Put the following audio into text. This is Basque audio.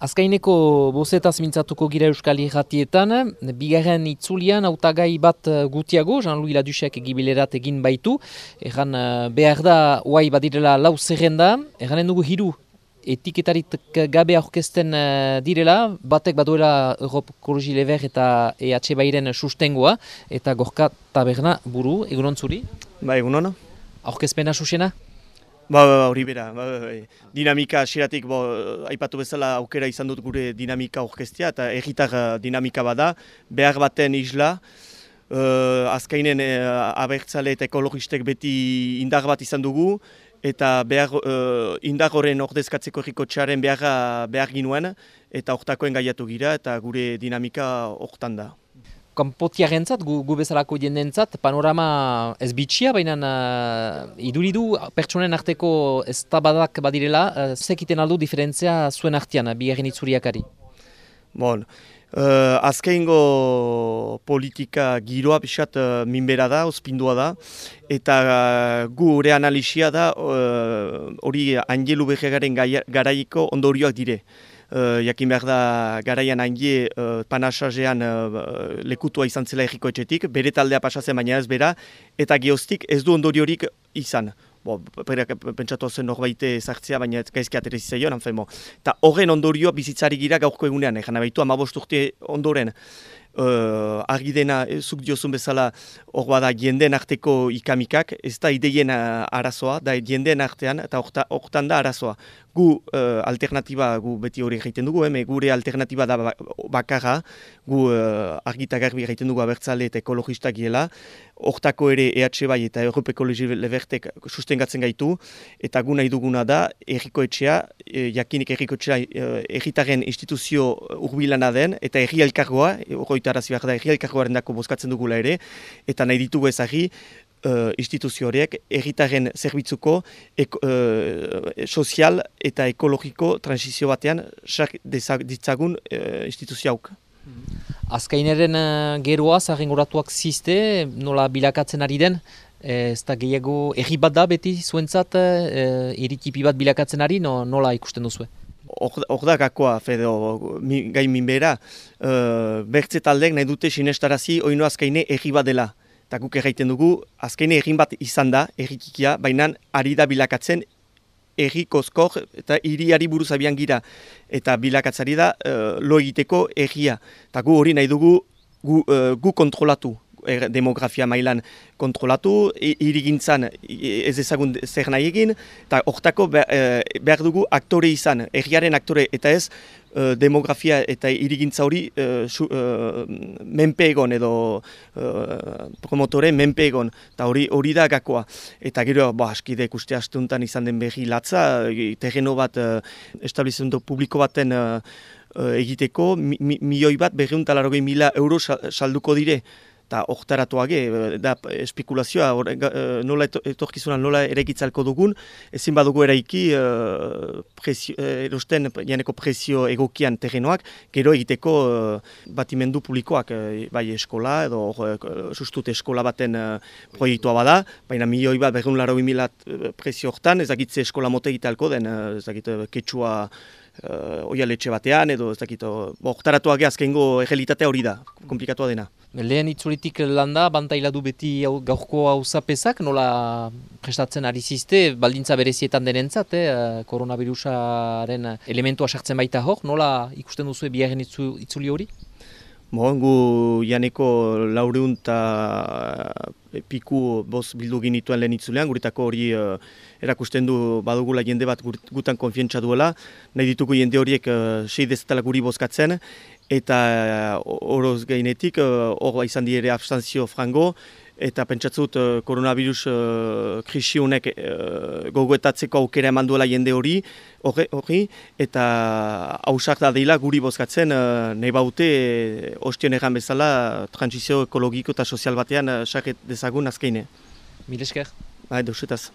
Azkaineko bozetaz mintzatuko gira Euskal Irratietan, bigarren itzulian autagai bat eh, gutiago, Jean-Louis Ladusek egibilerat egin baitu, erran eh, behar da uai badirela lau zerrenda, erranen dugu hiru etiketarit gabe aurkezten eh, direla, batek baduela Europ Kologi Lever eta EH Bairen sustengoa, eta gorka taberna buru, egunon zuri? Ba, egunon. Aurkezpena susena? Ba, ba, ba, hori bera, ba, ba, ba, dinamika asiratik, bo, aipatu bezala aukera izan dut gure dinamika orkestia, eta erritar eh, dinamika bada, behar baten isla, uh, azkainen uh, abertzale eta ekologistek beti indar bat izan dugu, eta behar, uh, indar horren ordezkatzeko erriko txaren behar, behar ginuen, eta hortakoen gaiatu gira, eta gure dinamika hortan da kanpotiarentzat, gu, gu bezalako jendentzat, panorama ez bitxia, baina uh, iduridu pertsonen arteko ez tabadak badirela, uh, zekiten aldu diferentzia zuen artean, bi egin itzuriakari? Bon, uh, azkeingo politika giroa pixat uh, minbera da, ospindua da, eta uh, gu hori analisia da hori uh, angelu behegaren garaiko ondorioak dire. Uh, jakin behar da garaian hangi uh, panasajean uh, lekutua izan zela erriko etxetik, bere taldea pasatzen baina ez bera, eta geostik ez du ondoriorik izan. Bo, pentsatu zen norbaite zartzea, baina gaizki aterez izaion, Eta horren ondorio bizitzari gira gaurko egunean, egin abaitu urte ondoren uh, argi dena, e, zuk diozun bezala, hor bada jendeen arteko ikamikak, ez da ideien arazoa, da jendeen artean, eta hortan da arazoa. Gu uh, alternatiba, gu beti hori egiten dugu, eme, gure alternatiba da ba, bakarra, gu uh, argita garbi egiten dugu abertzale eta ekologistak giela, hortako ere EH bai eta Europe Ekologi Levertek sustengatzen gaitu, eta gu nahi duguna da, erriko etxea, e, jakinik erriko etxea, erritaren instituzio urbilana den, eta erri elkargoa, goitarazi behar da egialkarroaren dako bozkatzen dugula ere, eta nahi ditugu ezagri uh, instituzio horiek erritaren zerbitzuko uh, sozial eta ekologiko transizio batean sak ditzagun uh, instituzio hauk. Azkaineren uh, geroa zahengoratuak ziste, nola bilakatzen ari den, ez da gehiago erri bat da beti zuentzat, uh, bat bilakatzen ari, no, nola ikusten duzu? Hor da gakoa, fedo, mi, gai minbera, uh, bertze taldeek nahi dute sinestarazi oino azkaine erri bat dela. Eta guk erraiten dugu, azkaine errin bat izan da, errikikia, baina ari da bilakatzen erri kozkor eta iriari buruz abian gira. Eta bilakatzari da uh, lo egiteko erria. Eta gu hori nahi dugu gu, uh, gu kontrolatu. Er, demografia mailan kontrolatu, irigintzan ez ezagun zer nahi egin, eta hortako e, behar dugu aktore izan, erriaren aktore, eta ez e, demografia eta irigintza hori e, menpe egon edo promotore menpe egon, eta hori hori da gakoa. Eta gero, bo, askide ikuste astuntan izan den behi latza, terreno bat establizendo publiko baten egiteko, milioi bat, berreun talarogei mila euro salduko dire, eta oktaratuage, eh, da espikulazioa, eh, nola etorkizuna nola erekitzalko dugun, ezin badugu eraiki uh, presio, erosten janeko presio egokian terrenoak, gero egiteko batimendu publikoak, bai eskola, edo uh, sustut eskola baten proiektua bada, baina milioi bat berreun laro milat presio hortan, ezagitze eskola mote egitalko den, ezagite ketsua uh, oialetxe batean, edo ezagite, oktaratuage azkengo egelitatea hori da, komplikatua dena. Lehen itzulitik landa, bantaila du beti gaurko hau zapezak, nola prestatzen ari zizte, baldintza berezietan denentzat, eh, koronavirusaren elementua sartzen baita hor, nola ikusten duzu biaren itzuli hori? Bon, gu janeko laureun eta e, piku boz bildu ginituen lehen itzulean, guritako hori uh, erakusten du badugula jende bat gutan konfientza duela, nahi ditugu jende horiek uh, sei dezetala guri bozkatzen, eta horoz gainetik, hor uh, izan dire abstantzio frango, eta pentsatzut uh, koronavirus uh, krisi honek uh, gogoetatzeko aukera eman duela jende hori, hori, eta hausak da dela guri bozkatzen, uh, nahi baute, e, ostion egan bezala, transizio ekologiko eta sozial batean uh, dezagun azkeine. Mil esker? Bai, deusetaz.